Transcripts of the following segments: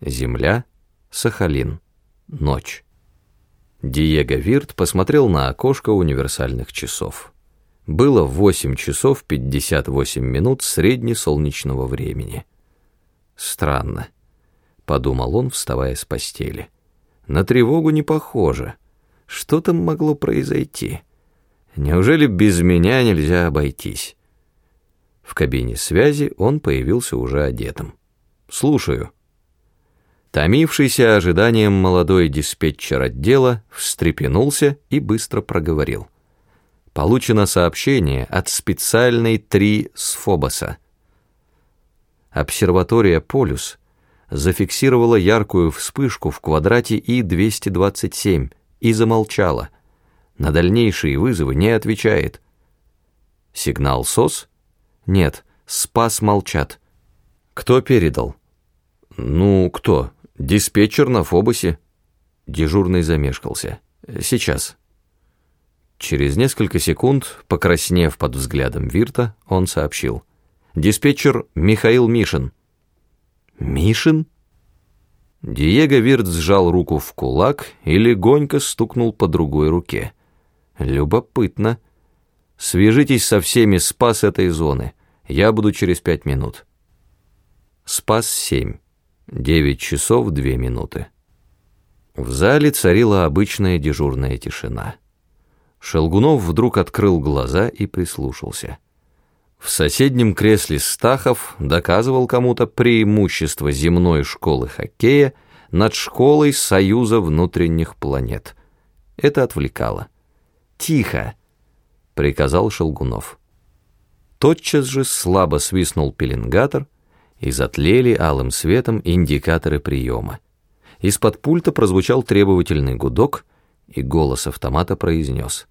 Земля, Сахалин, ночь. Диего Вирт посмотрел на окошко универсальных часов. Было 8 часов 58 минут среднесолнечного времени. Странно, подумал он, вставая с постели. На тревогу не похоже. Что там могло произойти? Неужели без меня нельзя обойтись? В кабине связи он появился уже одетым. «Слушаю». Томившийся ожиданием молодой диспетчер отдела встрепенулся и быстро проговорил. Получено сообщение от специальной 3 с Фобоса. Обсерватория «Полюс» зафиксировала яркую вспышку в квадрате И-227 и замолчала. На дальнейшие вызовы не отвечает. Сигнал СОС? Нет, СПАС молчат. Кто передал? Ну, кто? «Диспетчер на Фобосе». Дежурный замешкался. «Сейчас». Через несколько секунд, покраснев под взглядом Вирта, он сообщил. «Диспетчер Михаил Мишин». «Мишин?» Диего Вирт сжал руку в кулак и легонько стукнул по другой руке. «Любопытно. Свяжитесь со всеми спас этой зоны. Я буду через пять минут». Спас семь. Девять часов две минуты. В зале царила обычная дежурная тишина. Шелгунов вдруг открыл глаза и прислушался. В соседнем кресле Стахов доказывал кому-то преимущество земной школы хоккея над школой Союза внутренних планет. Это отвлекало. «Тихо!» — приказал Шелгунов. Тотчас же слабо свистнул пеленгатор — и затлели алым светом индикаторы приема. Из-под пульта прозвучал требовательный гудок, и голос автомата произнес.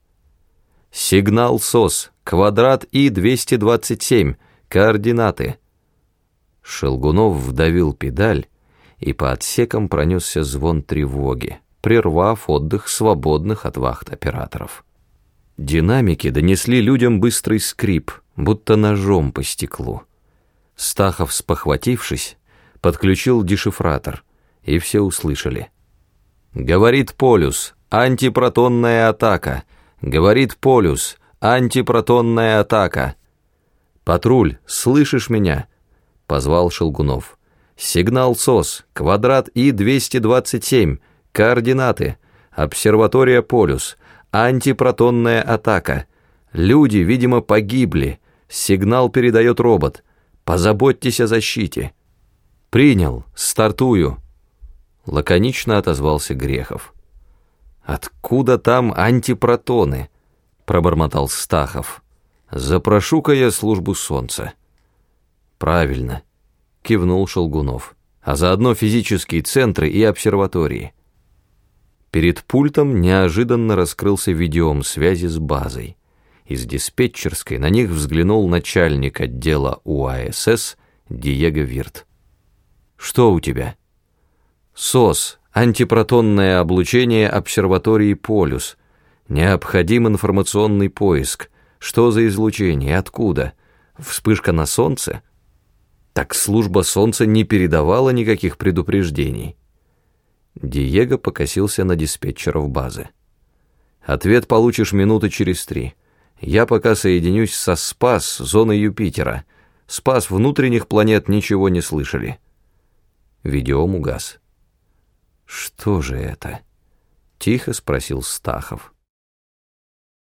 «Сигнал СОС, квадрат И-227, координаты». Шелгунов вдавил педаль, и по отсекам пронесся звон тревоги, прервав отдых свободных от вахт операторов. Динамики донесли людям быстрый скрип, будто ножом по стеклу. Стахов, спохватившись, подключил дешифратор, и все услышали. «Говорит Полюс, антипротонная атака! Говорит Полюс, антипротонная атака!» «Патруль, слышишь меня?» — позвал Шелгунов. «Сигнал СОС, квадрат И-227, координаты, обсерватория Полюс, антипротонная атака. Люди, видимо, погибли. Сигнал передает робот». Позаботьтесь о защите. Принял, стартую. Лаконично отозвался Грехов. Откуда там антипротоны? Пробормотал Стахов. Запрошу-ка я службу солнца. Правильно, кивнул Шелгунов. А заодно физические центры и обсерватории. Перед пультом неожиданно раскрылся видеом связи с базой. Из диспетчерской на них взглянул начальник отдела УАСС Диего Вирт. «Что у тебя?» «СОС, антипротонное облучение обсерватории «Полюс». Необходим информационный поиск. Что за излучение? Откуда? Вспышка на Солнце?» Так служба Солнца не передавала никаких предупреждений. Диего покосился на диспетчеров базы. «Ответ получишь минуты через три». Я пока соединюсь со Спас, зоной Юпитера. Спас внутренних планет ничего не слышали. Видеом угас. «Что же это?» — тихо спросил Стахов.